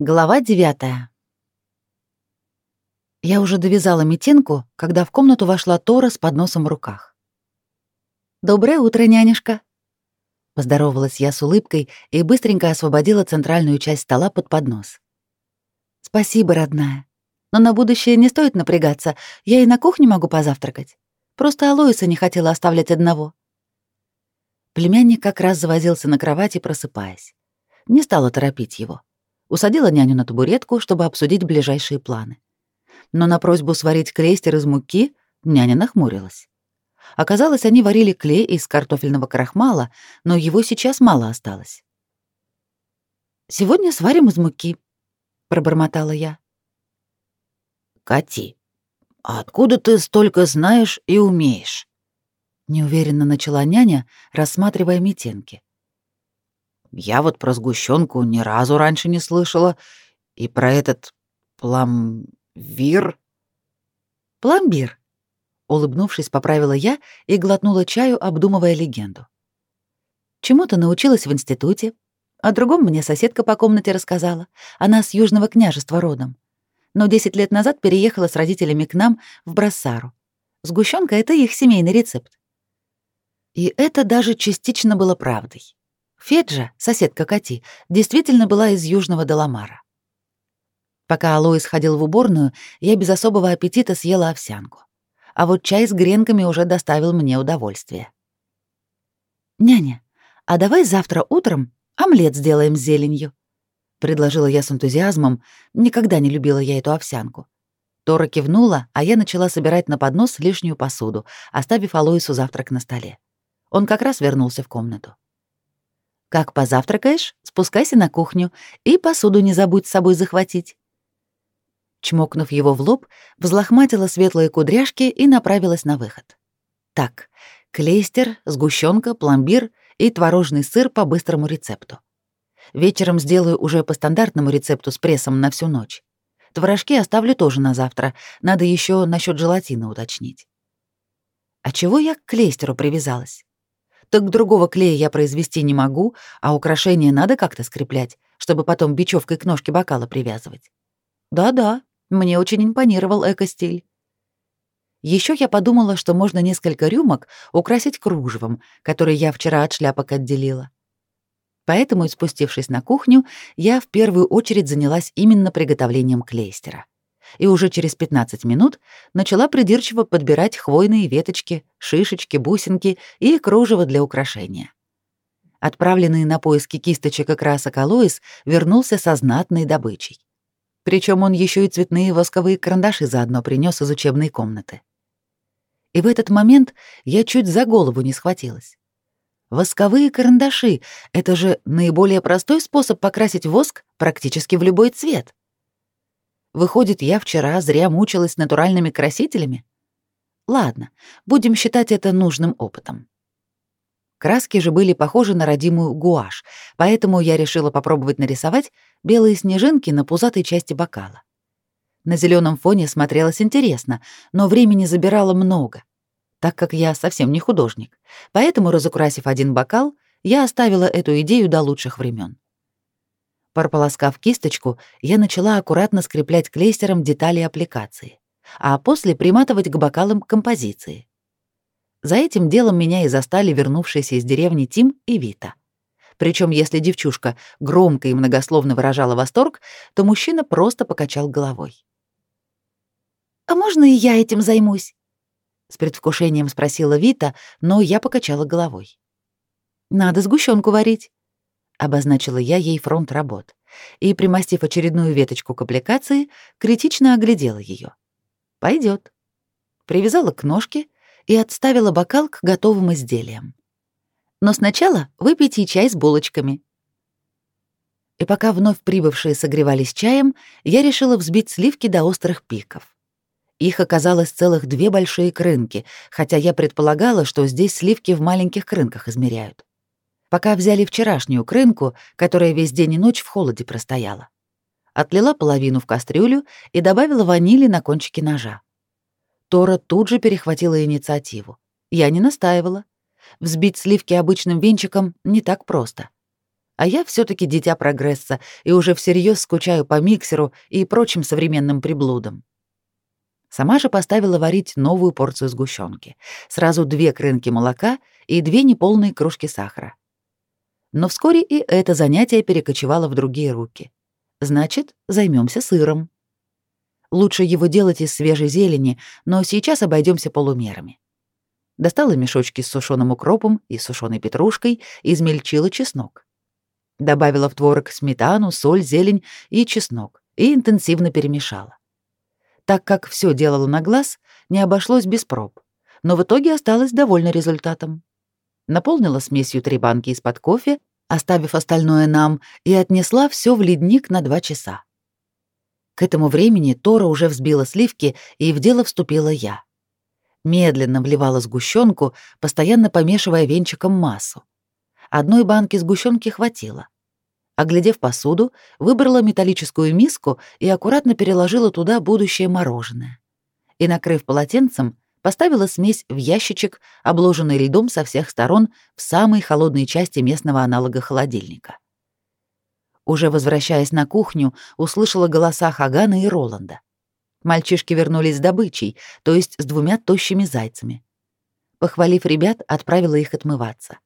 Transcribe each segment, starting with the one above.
Глава девятая. Я уже довязала митинку, когда в комнату вошла Тора с подносом в руках. «Доброе утро, нянюшка!» Поздоровалась я с улыбкой и быстренько освободила центральную часть стола под поднос. «Спасибо, родная. Но на будущее не стоит напрягаться. Я и на кухне могу позавтракать. Просто Алоиса не хотела оставлять одного». Племянник как раз завозился на кровати, просыпаясь. Не стала торопить его усадила няню на табуретку, чтобы обсудить ближайшие планы. Но на просьбу сварить клейстер из муки няня нахмурилась. Оказалось, они варили клей из картофельного крахмала, но его сейчас мало осталось. «Сегодня сварим из муки», — пробормотала я. «Кати, а откуда ты столько знаешь и умеешь?» Неуверенно начала няня, рассматривая метенки. Я вот про сгущенку ни разу раньше не слышала. И про этот пламвир... Пломбир. Улыбнувшись, поправила я и глотнула чаю, обдумывая легенду. Чему-то научилась в институте, о другом мне соседка по комнате рассказала. Она с Южного княжества родом. Но 10 лет назад переехала с родителями к нам в Брассару. Сгущенка — это их семейный рецепт. И это даже частично было правдой. Феджа, соседка Кати, действительно была из Южного Даламара. Пока Алоис ходил в уборную, я без особого аппетита съела овсянку. А вот чай с гренками уже доставил мне удовольствие. «Няня, а давай завтра утром омлет сделаем с зеленью», — предложила я с энтузиазмом. Никогда не любила я эту овсянку. Тора кивнула, а я начала собирать на поднос лишнюю посуду, оставив Алоису завтрак на столе. Он как раз вернулся в комнату. Как позавтракаешь, спускайся на кухню и посуду не забудь с собой захватить. Чмокнув его в лоб, взлохматила светлые кудряшки и направилась на выход. Так, клейстер, сгущенка, пломбир и творожный сыр по быстрому рецепту. Вечером сделаю уже по стандартному рецепту с прессом на всю ночь. Творожки оставлю тоже на завтра. Надо еще насчет желатина уточнить. А чего я к клейстеру привязалась? Так другого клея я произвести не могу, а украшения надо как-то скреплять, чтобы потом бечевкой к ножке бокала привязывать. Да-да, мне очень импонировал эко-стиль. Еще я подумала, что можно несколько рюмок украсить кружевом, который я вчера от шляпок отделила. Поэтому, спустившись на кухню, я в первую очередь занялась именно приготовлением клейстера и уже через 15 минут начала придирчиво подбирать хвойные веточки, шишечки, бусинки и кружево для украшения. Отправленный на поиски кисточек и красок Алоис вернулся со знатной добычей. Причем он еще и цветные восковые карандаши заодно принес из учебной комнаты. И в этот момент я чуть за голову не схватилась. Восковые карандаши — это же наиболее простой способ покрасить воск практически в любой цвет. Выходит, я вчера зря мучилась натуральными красителями? Ладно, будем считать это нужным опытом. Краски же были похожи на родимую гуашь, поэтому я решила попробовать нарисовать белые снежинки на пузатой части бокала. На зеленом фоне смотрелось интересно, но времени забирало много, так как я совсем не художник. Поэтому, разукрасив один бокал, я оставила эту идею до лучших времен. Прополоскав кисточку, я начала аккуратно скреплять клейстером детали аппликации, а после приматывать к бокалам композиции. За этим делом меня и застали вернувшиеся из деревни Тим и Вита. Причем, если девчушка громко и многословно выражала восторг, то мужчина просто покачал головой. «А можно и я этим займусь?» С предвкушением спросила Вита, но я покачала головой. «Надо сгущенку варить обозначила я ей фронт работ и, примостив очередную веточку к аппликации, критично оглядела ее. Пойдет. Привязала к ножке и отставила бокал к готовым изделиям. Но сначала выпейте чай с булочками. И пока вновь прибывшие согревались чаем, я решила взбить сливки до острых пиков. Их оказалось целых две большие крынки, хотя я предполагала, что здесь сливки в маленьких крынках измеряют пока взяли вчерашнюю крынку, которая весь день и ночь в холоде простояла. Отлила половину в кастрюлю и добавила ванили на кончике ножа. Тора тут же перехватила инициативу. Я не настаивала. Взбить сливки обычным венчиком не так просто. А я все таки дитя прогресса и уже всерьез скучаю по миксеру и прочим современным приблудам. Сама же поставила варить новую порцию сгущенки, сразу две крынки молока и две неполные кружки сахара. Но вскоре и это занятие перекочевало в другие руки. Значит, займемся сыром. Лучше его делать из свежей зелени, но сейчас обойдемся полумерами. Достала мешочки с сушеным укропом и сушеной петрушкой, измельчила чеснок. Добавила в творог сметану, соль, зелень и чеснок и интенсивно перемешала. Так как все делала на глаз, не обошлось без проб, но в итоге осталась довольна результатом. Наполнила смесью три банки из-под кофе, оставив остальное нам, и отнесла все в ледник на два часа. К этому времени Тора уже взбила сливки, и в дело вступила я. Медленно вливала сгущенку, постоянно помешивая венчиком массу. Одной банки сгущенки хватило. Оглядев посуду, выбрала металлическую миску и аккуратно переложила туда будущее мороженое. И, накрыв полотенцем, поставила смесь в ящичек, обложенный льдом со всех сторон в самой холодной части местного аналога холодильника. Уже возвращаясь на кухню, услышала голоса Хагана и Роланда. Мальчишки вернулись с добычей, то есть с двумя тощими зайцами. Похвалив ребят, отправила их отмываться.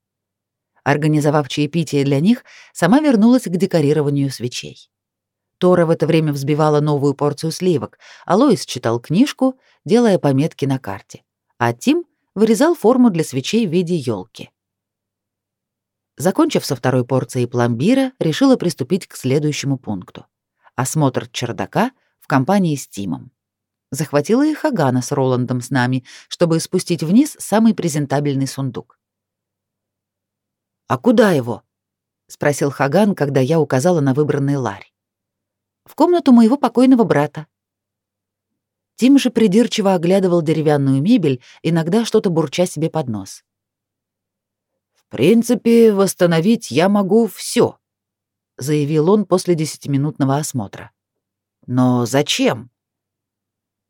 Организовав чаепитие для них, сама вернулась к декорированию свечей. Тора в это время взбивала новую порцию сливок, а Лоис читал книжку, делая пометки на карте, а Тим вырезал форму для свечей в виде елки. Закончив со второй порцией пломбира, решила приступить к следующему пункту — осмотр чердака в компании с Тимом. Захватила и Хагана с Роландом с нами, чтобы спустить вниз самый презентабельный сундук. «А куда его?» — спросил Хаган, когда я указала на выбранный ларь. «В комнату моего покойного брата». Тим же придирчиво оглядывал деревянную мебель, иногда что-то бурча себе под нос принципе, восстановить я могу все, заявил он после десятиминутного осмотра. Но зачем?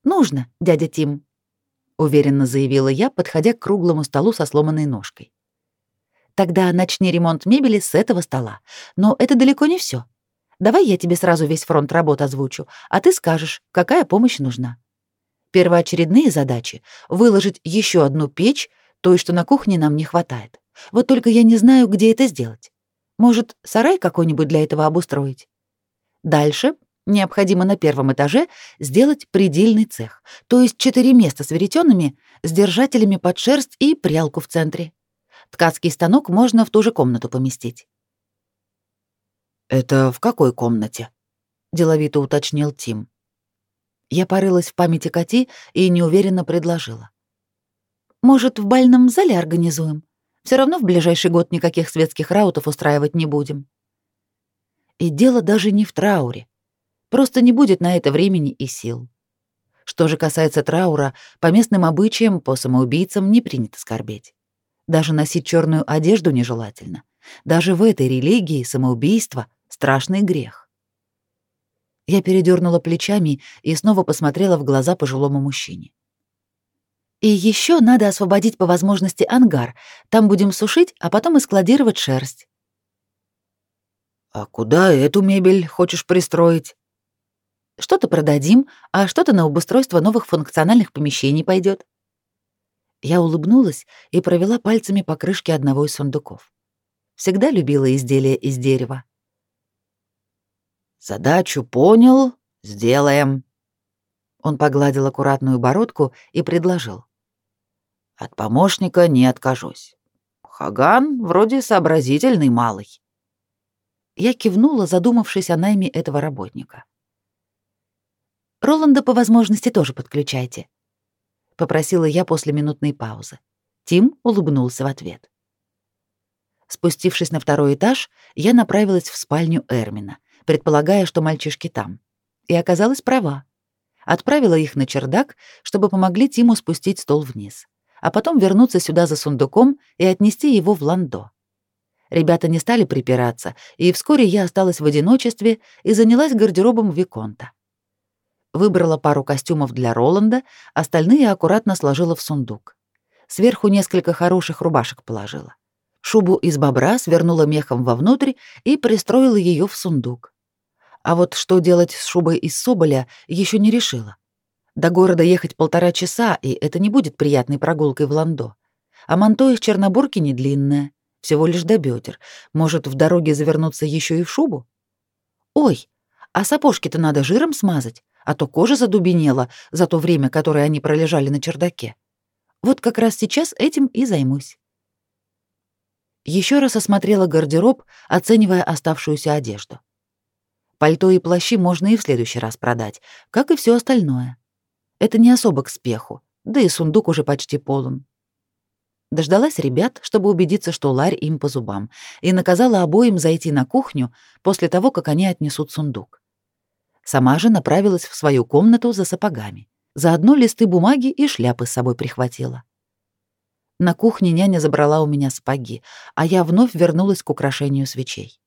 Нужно, дядя Тим, уверенно заявила я, подходя к круглому столу со сломанной ножкой. Тогда начни ремонт мебели с этого стола. Но это далеко не все. Давай я тебе сразу весь фронт работ озвучу, а ты скажешь, какая помощь нужна. Первоочередные задачи — выложить еще одну печь, той, что на кухне нам не хватает. Вот только я не знаю, где это сделать. Может, сарай какой-нибудь для этого обустроить? Дальше необходимо на первом этаже сделать предельный цех, то есть четыре места с веретенами, с держателями под шерсть и прялку в центре. Ткацкий станок можно в ту же комнату поместить. «Это в какой комнате?» — деловито уточнил Тим. Я порылась в памяти Кати и неуверенно предложила. «Может, в бальном зале организуем? Все равно в ближайший год никаких светских раутов устраивать не будем. И дело даже не в трауре. Просто не будет на это времени и сил. Что же касается траура, по местным обычаям, по самоубийцам не принято скорбеть. Даже носить черную одежду нежелательно. Даже в этой религии самоубийство — страшный грех. Я передернула плечами и снова посмотрела в глаза пожилому мужчине. И еще надо освободить по возможности ангар. Там будем сушить, а потом и складировать шерсть. А куда эту мебель хочешь пристроить? Что-то продадим, а что-то на обустройство новых функциональных помещений пойдет. Я улыбнулась и провела пальцами по крышке одного из сундуков. Всегда любила изделия из дерева. Задачу понял, сделаем. Он погладил аккуратную бородку и предложил. От помощника не откажусь. Хаган вроде сообразительный малый. Я кивнула, задумавшись о найме этого работника. Роланда по возможности тоже подключайте, попросила я после минутной паузы. Тим улыбнулся в ответ. Спустившись на второй этаж, я направилась в спальню Эрмина, предполагая, что мальчишки там. И оказалась права. Отправила их на чердак, чтобы помогли Тиму спустить стол вниз а потом вернуться сюда за сундуком и отнести его в ландо. Ребята не стали припираться, и вскоре я осталась в одиночестве и занялась гардеробом Виконта. Выбрала пару костюмов для Роланда, остальные аккуратно сложила в сундук. Сверху несколько хороших рубашек положила. Шубу из бобра свернула мехом вовнутрь и пристроила ее в сундук. А вот что делать с шубой из соболя, еще не решила. До города ехать полтора часа, и это не будет приятной прогулкой в Ландо. А манто из Чернобурки не длинное, всего лишь до бедер. Может, в дороге завернуться еще и в шубу? Ой, а сапожки-то надо жиром смазать, а то кожа задубенела за то время, которое они пролежали на чердаке. Вот как раз сейчас этим и займусь. Еще раз осмотрела гардероб, оценивая оставшуюся одежду. Пальто и плащи можно и в следующий раз продать, как и все остальное. Это не особо к спеху, да и сундук уже почти полон. Дождалась ребят, чтобы убедиться, что ларь им по зубам, и наказала обоим зайти на кухню после того, как они отнесут сундук. Сама же направилась в свою комнату за сапогами. Заодно листы бумаги и шляпы с собой прихватила. На кухне няня забрала у меня сапоги, а я вновь вернулась к украшению свечей.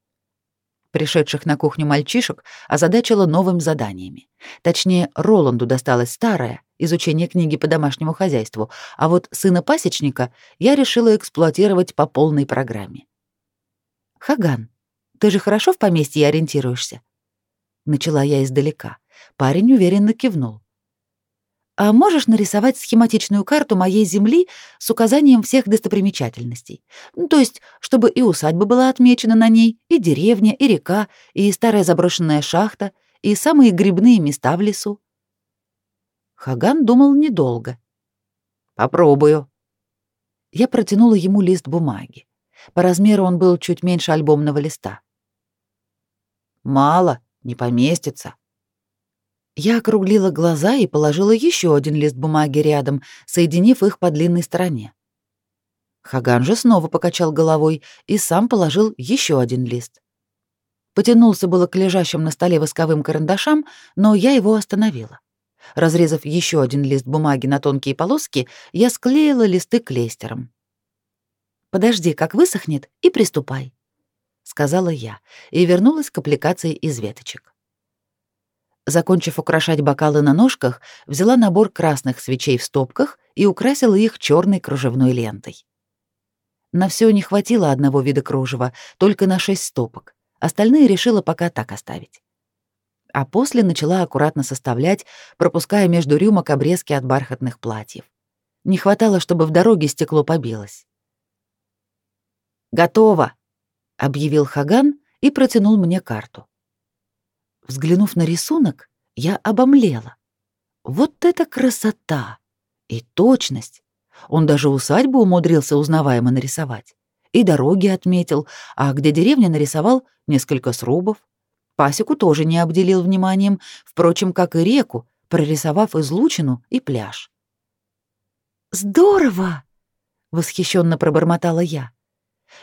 Пришедших на кухню мальчишек озадачила новым заданиями. Точнее, Роланду досталось старое — изучение книги по домашнему хозяйству, а вот сына пасечника я решила эксплуатировать по полной программе. «Хаган, ты же хорошо в поместье ориентируешься?» Начала я издалека. Парень уверенно кивнул. А можешь нарисовать схематичную карту моей земли с указанием всех достопримечательностей? Ну, то есть, чтобы и усадьба была отмечена на ней, и деревня, и река, и старая заброшенная шахта, и самые грибные места в лесу. Хаган думал недолго. Попробую. Я протянула ему лист бумаги. По размеру он был чуть меньше альбомного листа. Мало, не поместится. Я округлила глаза и положила еще один лист бумаги рядом, соединив их по длинной стороне. Хаган же снова покачал головой и сам положил еще один лист. Потянулся было к лежащим на столе восковым карандашам, но я его остановила. Разрезав еще один лист бумаги на тонкие полоски, я склеила листы клейстером. «Подожди, как высохнет, и приступай», — сказала я, и вернулась к аппликации из веточек. Закончив украшать бокалы на ножках, взяла набор красных свечей в стопках и украсила их черной кружевной лентой. На все не хватило одного вида кружева, только на шесть стопок. Остальные решила пока так оставить. А после начала аккуратно составлять, пропуская между рюмок обрезки от бархатных платьев. Не хватало, чтобы в дороге стекло побилось. «Готово!» — объявил Хаган и протянул мне карту. Взглянув на рисунок, я обомлела. Вот это красота! И точность! Он даже усадьбу умудрился узнаваемо нарисовать. И дороги отметил, а где деревня нарисовал несколько срубов. Пасеку тоже не обделил вниманием, впрочем, как и реку, прорисовав излучину и пляж. «Здорово!» — восхищенно пробормотала я.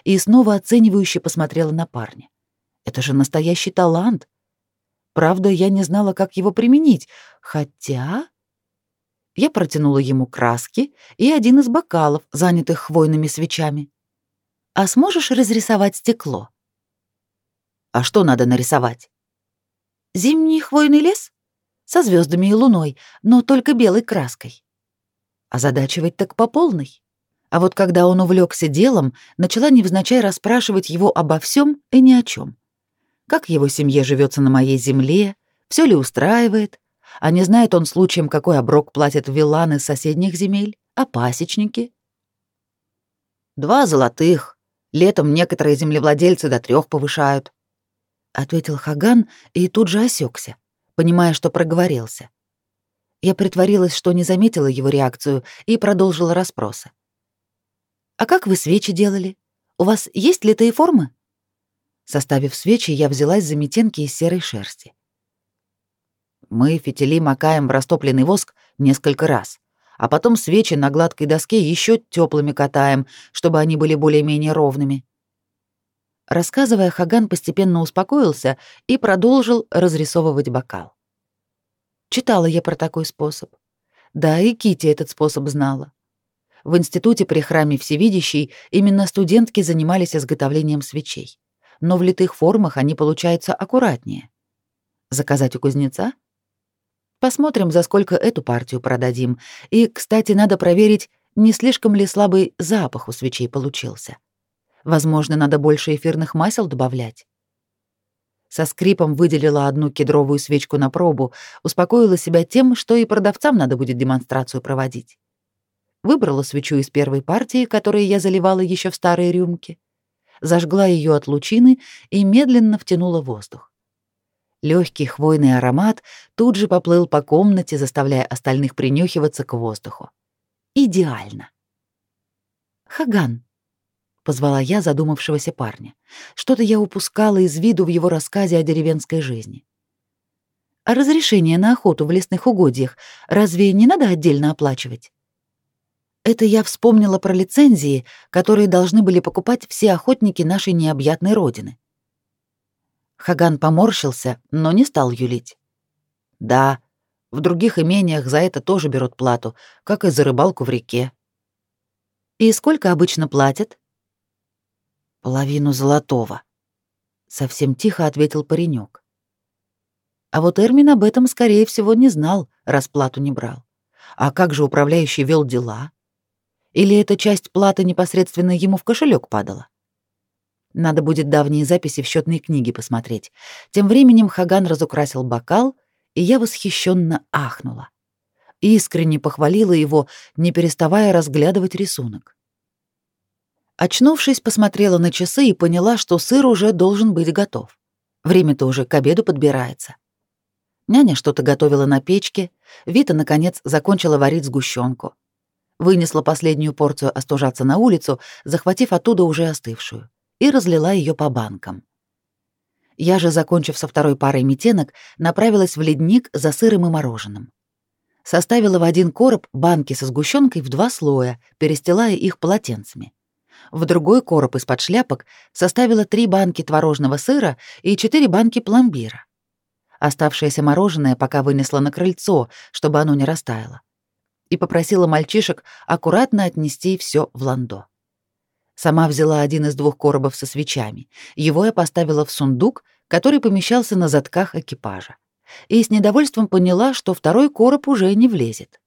И снова оценивающе посмотрела на парня. «Это же настоящий талант!» Правда, я не знала, как его применить, хотя... Я протянула ему краски и один из бокалов, занятых хвойными свечами. «А сможешь разрисовать стекло?» «А что надо нарисовать?» «Зимний хвойный лес? Со звездами и луной, но только белой краской». Озадачивать так по полной. А вот когда он увлекся делом, начала невзначай расспрашивать его обо всем и ни о чем как его семье живется на моей земле, все ли устраивает, а не знает он случаем, какой оброк платят вилланы из соседних земель, а пасечники. «Два золотых. Летом некоторые землевладельцы до трех повышают», — ответил Хаган и тут же осекся, понимая, что проговорился. Я притворилась, что не заметила его реакцию и продолжила расспросы. «А как вы свечи делали? У вас есть литые формы?» Составив свечи, я взялась за метенки из серой шерсти. Мы фитили макаем в растопленный воск несколько раз, а потом свечи на гладкой доске еще теплыми катаем, чтобы они были более-менее ровными. Рассказывая, Хаган постепенно успокоился и продолжил разрисовывать бокал. Читала я про такой способ. Да, и Кити этот способ знала. В институте при храме Всевидящей именно студентки занимались изготовлением свечей но в литых формах они получаются аккуратнее. Заказать у кузнеца? Посмотрим, за сколько эту партию продадим. И, кстати, надо проверить, не слишком ли слабый запах у свечей получился. Возможно, надо больше эфирных масел добавлять. Со скрипом выделила одну кедровую свечку на пробу, успокоила себя тем, что и продавцам надо будет демонстрацию проводить. Выбрала свечу из первой партии, которую я заливала еще в старые рюмки, зажгла ее от лучины и медленно втянула воздух. Легкий хвойный аромат тут же поплыл по комнате, заставляя остальных принюхиваться к воздуху. Идеально. Хаган, позвала я задумавшегося парня. Что-то я упускала из виду в его рассказе о деревенской жизни. А разрешение на охоту в лесных угодьях разве не надо отдельно оплачивать? Это я вспомнила про лицензии, которые должны были покупать все охотники нашей необъятной родины. Хаган поморщился, но не стал юлить. Да, в других имениях за это тоже берут плату, как и за рыбалку в реке. И сколько обычно платят? Половину золотого. Совсем тихо ответил паренек. А вот Эрмин об этом, скорее всего, не знал, расплату не брал. А как же управляющий вел дела? Или эта часть платы непосредственно ему в кошелек падала? Надо будет давние записи в счетной книге посмотреть. Тем временем Хаган разукрасил бокал, и я восхищенно ахнула. Искренне похвалила его, не переставая разглядывать рисунок. Очнувшись, посмотрела на часы и поняла, что сыр уже должен быть готов. Время-то уже к обеду подбирается. Няня что-то готовила на печке, Вита, наконец, закончила варить сгущенку. Вынесла последнюю порцию остужаться на улицу, захватив оттуда уже остывшую, и разлила ее по банкам. Я же, закончив со второй парой метенок, направилась в ледник за сыром и мороженым. Составила в один короб банки со сгущенкой в два слоя, перестилая их полотенцами. В другой короб из-под шляпок составила три банки творожного сыра и четыре банки пломбира. Оставшееся мороженое пока вынесла на крыльцо, чтобы оно не растаяло. И попросила мальчишек аккуратно отнести все в ландо. Сама взяла один из двух коробов со свечами. Его я поставила в сундук, который помещался на задках экипажа. И с недовольством поняла, что второй короб уже не влезет.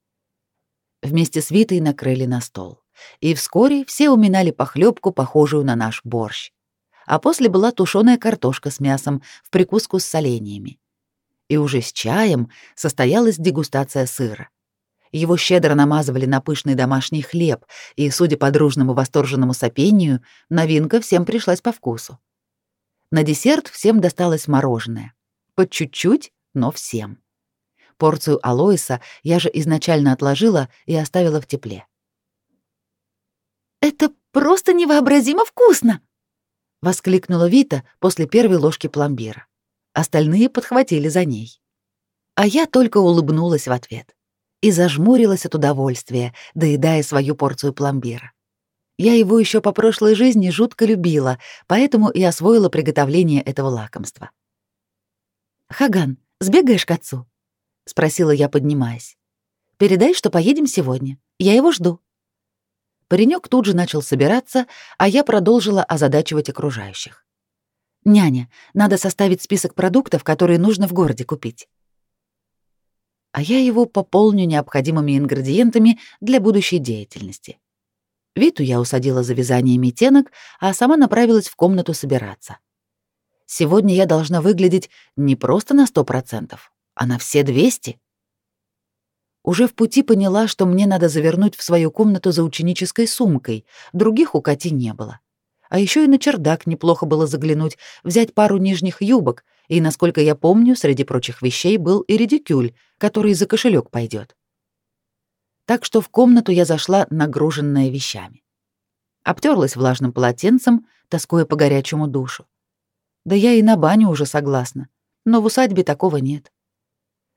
Вместе с Витой накрыли на стол и вскоре все уминали похлебку, похожую на наш борщ. А после была тушеная картошка с мясом в прикуску с соленьями. И уже с чаем состоялась дегустация сыра. Его щедро намазывали на пышный домашний хлеб, и, судя по дружному восторженному сопению, новинка всем пришлась по вкусу. На десерт всем досталось мороженое. По чуть-чуть, но всем. Порцию алоиса я же изначально отложила и оставила в тепле. «Это просто невообразимо вкусно!» — воскликнула Вита после первой ложки пломбира. Остальные подхватили за ней. А я только улыбнулась в ответ и зажмурилась от удовольствия, доедая свою порцию пломбира. Я его еще по прошлой жизни жутко любила, поэтому и освоила приготовление этого лакомства. «Хаган, сбегаешь к отцу?» — спросила я, поднимаясь. «Передай, что поедем сегодня. Я его жду». Паренек тут же начал собираться, а я продолжила озадачивать окружающих. «Няня, надо составить список продуктов, которые нужно в городе купить». А я его пополню необходимыми ингредиентами для будущей деятельности. Виту я усадила за вязание метенок, а сама направилась в комнату собираться. Сегодня я должна выглядеть не просто на сто процентов, а на все двести. Уже в пути поняла, что мне надо завернуть в свою комнату за ученической сумкой, других у Кати не было. А еще и на чердак неплохо было заглянуть, взять пару нижних юбок, и, насколько я помню, среди прочих вещей был и редикюль, который за кошелек пойдет. Так что в комнату я зашла, нагруженная вещами. Обтерлась влажным полотенцем, тоскуя по горячему душу. Да я и на баню уже согласна, но в усадьбе такого нет.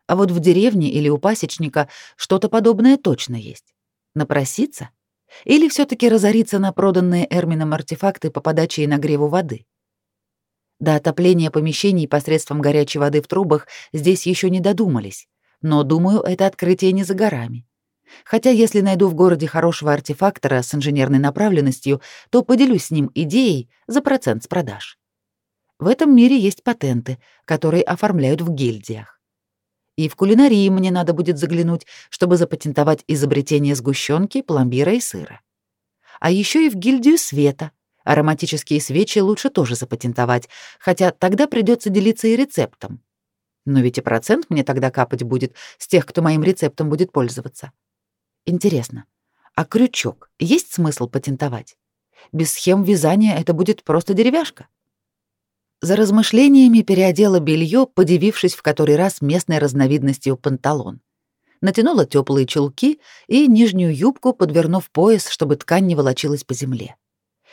А вот в деревне или у пасечника что-то подобное точно есть. Напроситься? Или все таки разориться на проданные Эрмином артефакты по подаче и нагреву воды? До отопления помещений посредством горячей воды в трубах здесь еще не додумались, но, думаю, это открытие не за горами. Хотя если найду в городе хорошего артефактора с инженерной направленностью, то поделюсь с ним идеей за процент с продаж. В этом мире есть патенты, которые оформляют в гильдиях. И в кулинарии мне надо будет заглянуть, чтобы запатентовать изобретение сгущенки, пломбира и сыра. А еще и в гильдию света, Ароматические свечи лучше тоже запатентовать, хотя тогда придется делиться и рецептом. Но ведь и процент мне тогда капать будет с тех, кто моим рецептом будет пользоваться. Интересно, а крючок есть смысл патентовать? Без схем вязания это будет просто деревяшка. За размышлениями переодела белье, подивившись в который раз местной разновидностью панталон. Натянула теплые чулки и нижнюю юбку, подвернув пояс, чтобы ткань не волочилась по земле.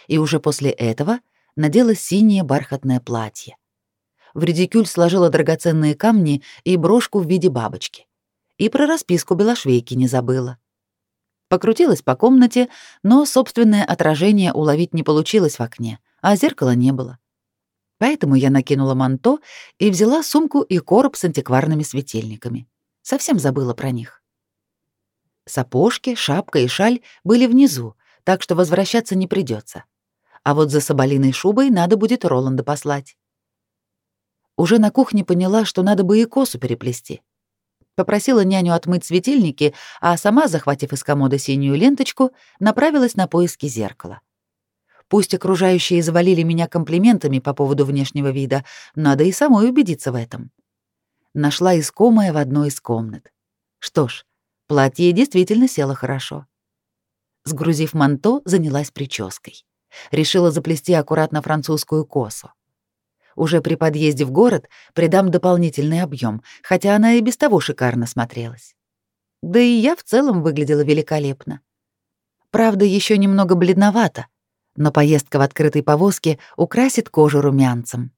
И уже после этого надела синее бархатное платье. В редикюль сложила драгоценные камни и брошку в виде бабочки. И про расписку белошвейки не забыла. Покрутилась по комнате, но собственное отражение уловить не получилось в окне, а зеркала не было. Поэтому я накинула манто и взяла сумку и короб с антикварными светильниками. Совсем забыла про них. Сапожки, шапка и шаль были внизу, так что возвращаться не придется. А вот за соболиной шубой надо будет Роланда послать. Уже на кухне поняла, что надо бы и косу переплести. Попросила няню отмыть светильники, а сама, захватив из комода синюю ленточку, направилась на поиски зеркала. Пусть окружающие завалили меня комплиментами по поводу внешнего вида, надо и самой убедиться в этом. Нашла искомое в одной из комнат. Что ж, платье действительно село хорошо. Сгрузив манто, занялась прической. Решила заплести аккуратно французскую косу. Уже при подъезде в город придам дополнительный объем, хотя она и без того шикарно смотрелась. Да и я в целом выглядела великолепно. Правда, еще немного бледновато, но поездка в открытой повозке украсит кожу румянцем.